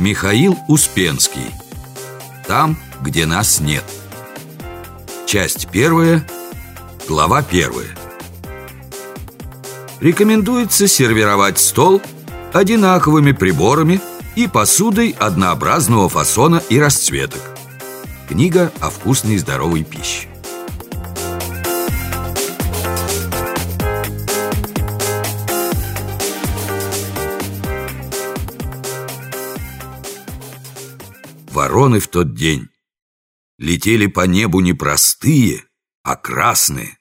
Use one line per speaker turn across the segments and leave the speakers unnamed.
Михаил Успенский. Там, где нас нет Часть первая, глава первая. Рекомендуется сервировать стол одинаковыми приборами и посудой однообразного фасона и расцветок. Книга о вкусной и здоровой пище Вороны в тот день летели по небу не простые, а красные.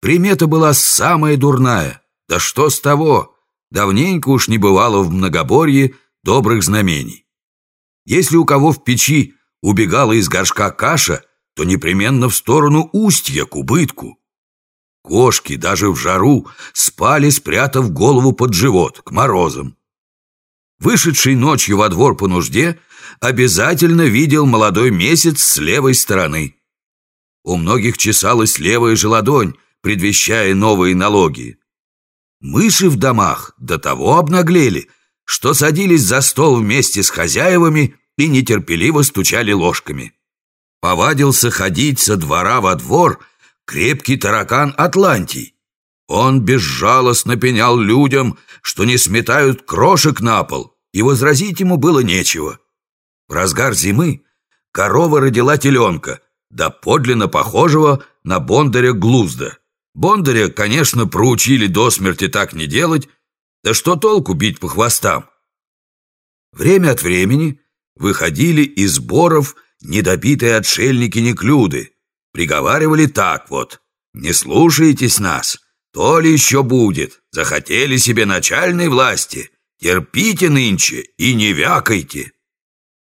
Примета была самая дурная. Да что с того? Давненько уж не бывало в многоборье добрых знамений. Если у кого в печи убегала из горшка каша, то непременно в сторону устья, к убытку. Кошки даже в жару спали, спрятав голову под живот, к морозам. Вышедший ночью во двор по нужде обязательно видел молодой месяц с левой стороны. У многих чесалась левая же ладонь, предвещая новые налоги. Мыши в домах до того обнаглели, что садились за стол вместе с хозяевами и нетерпеливо стучали ложками. Повадился ходить со двора во двор крепкий таракан Атлантий. Он безжалостно пенял людям, что не сметают крошек на пол, и возразить ему было нечего. Разгар зимы корова родила теленка, да подлинно похожего на бондаря Глузда. Бондаря, конечно, проучили до смерти так не делать, да что толку бить по хвостам? Время от времени выходили из боров недобитые отшельники-неклюды, приговаривали так вот, «Не слушайтесь нас, то ли еще будет, захотели себе начальной власти, терпите нынче и не вякайте».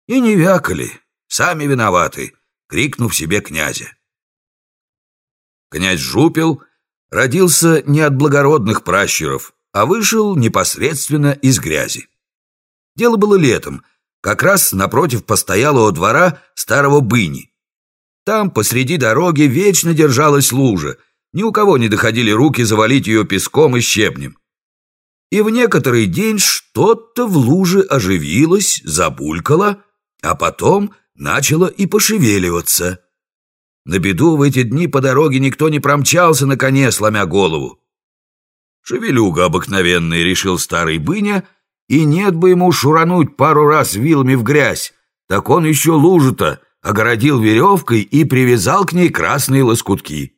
И не вякали, сами виноваты, крикнув себе князя. Князь Жупел родился не от благородных пращуров, а вышел непосредственно из грязи. Дело было летом, как раз напротив постоялого двора старого быни. Там посреди дороги вечно держалась лужа, ни у кого не доходили руки завалить ее песком и щебнем. И в некоторый день что-то в луже оживилось, забулькало, а потом начало и пошевеливаться. На беду в эти дни по дороге никто не промчался на коне, сломя голову. Шевелюга обыкновенный, решил старый быня, и нет бы ему шурануть пару раз вилами в грязь, так он еще лужу-то огородил веревкой и привязал к ней красные лоскутки.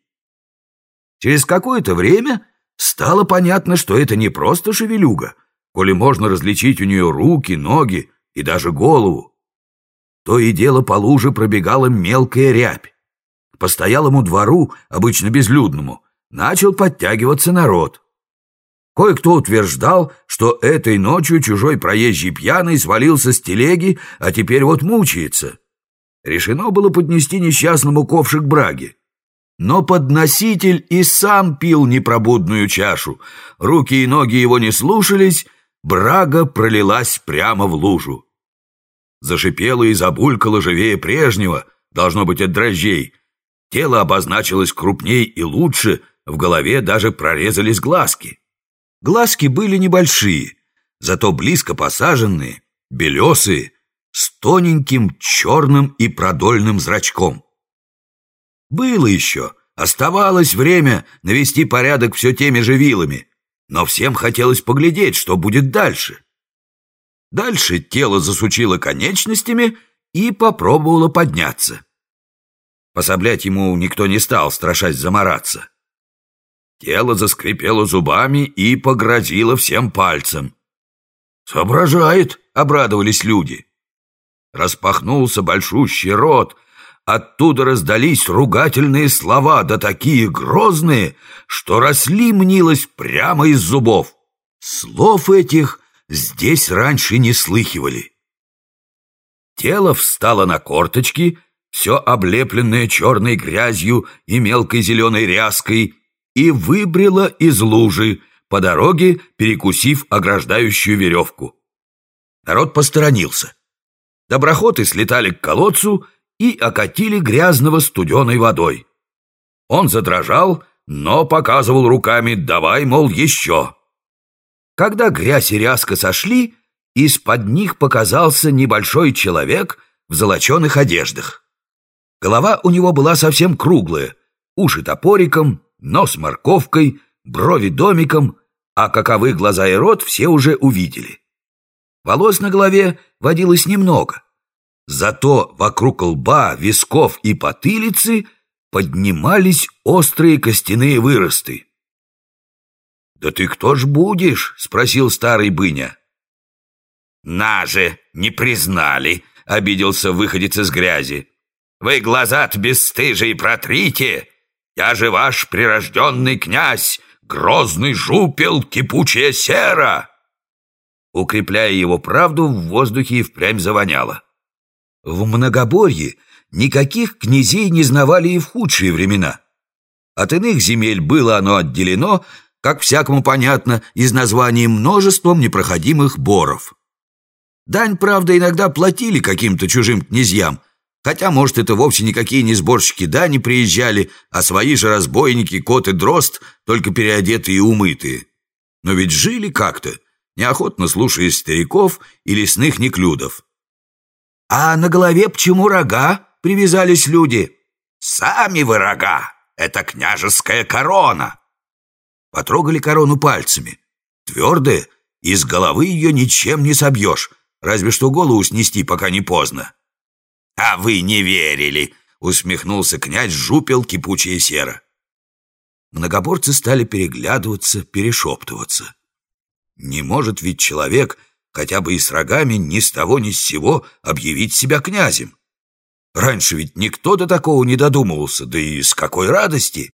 Через какое-то время стало понятно, что это не просто шевелюга, коли можно различить у нее руки, ноги и даже голову. То и дело по луже пробегала мелкая рябь. К постоялому двору, обычно безлюдному, начал подтягиваться народ. Кое-кто утверждал, что этой ночью чужой проезжий пьяный свалился с телеги, а теперь вот мучается. Решено было поднести несчастному ковшик браги. Но подноситель и сам пил непробудную чашу. Руки и ноги его не слушались, брага пролилась прямо в лужу. Зашипело и забулькало живее прежнего, должно быть от дрожжей. Тело обозначилось крупней и лучше, в голове даже прорезались глазки. Глазки были небольшие, зато близко посаженные, белесые, с тоненьким черным и продольным зрачком. Было еще, оставалось время навести порядок все теми же вилами, но всем хотелось поглядеть, что будет дальше. Дальше тело засучило конечностями и попробовало подняться. Пособлять ему никто не стал, страшась замораться. Тело заскрипело зубами и погрозило всем пальцем. «Соображает!» — обрадовались люди. Распахнулся большущий рот, оттуда раздались ругательные слова, да такие грозные, что росли мнилось прямо из зубов. Слов этих здесь раньше не слыхивали. Тело встало на корточки, все облепленное черной грязью и мелкой зеленой ряской, и выбрело из лужи, по дороге перекусив ограждающую веревку. Народ посторонился. Доброхоты слетали к колодцу и окатили грязного студеной водой. Он задрожал, но показывал руками «давай, мол, еще». Когда грязь и ряска сошли, из-под них показался небольшой человек в золоченых одеждах. Голова у него была совсем круглая, уши топориком, нос морковкой, брови домиком, а каковы глаза и рот все уже увидели. Волос на голове водилось немного, зато вокруг лба, висков и потылицы поднимались острые костяные выросты. «Да ты кто ж будешь?» — спросил старый быня. «На же, не признали!» — обиделся выходец из грязи. «Вы глаза-то бесстыжие протрите! Я же ваш прирожденный князь, грозный жупел, кипучая сера!» Укрепляя его правду, в воздухе и впрямь завоняло. В многоборье никаких князей не знавали и в худшие времена. От иных земель было оно отделено, как всякому понятно, из названий множеством непроходимых боров. Дань, правда, иногда платили каким-то чужим князьям, хотя, может, это вовсе никакие не сборщики дани приезжали, а свои же разбойники, кот и дрозд, только переодетые и умытые. Но ведь жили как-то, неохотно слушаясь стариков и лесных неклюдов. «А на голове почему рога?» — привязались люди. «Сами вы рога! Это княжеская корона!» Потрогали корону пальцами. Твердая, из головы ее ничем не собьешь, разве что голову снести, пока не поздно. «А вы не верили!» — усмехнулся князь, жупел кипучая сера. Многоборцы стали переглядываться, перешептываться. Не может ведь человек, хотя бы и с рогами, ни с того ни с сего объявить себя князем. Раньше ведь никто до такого не додумывался, да и с какой радости.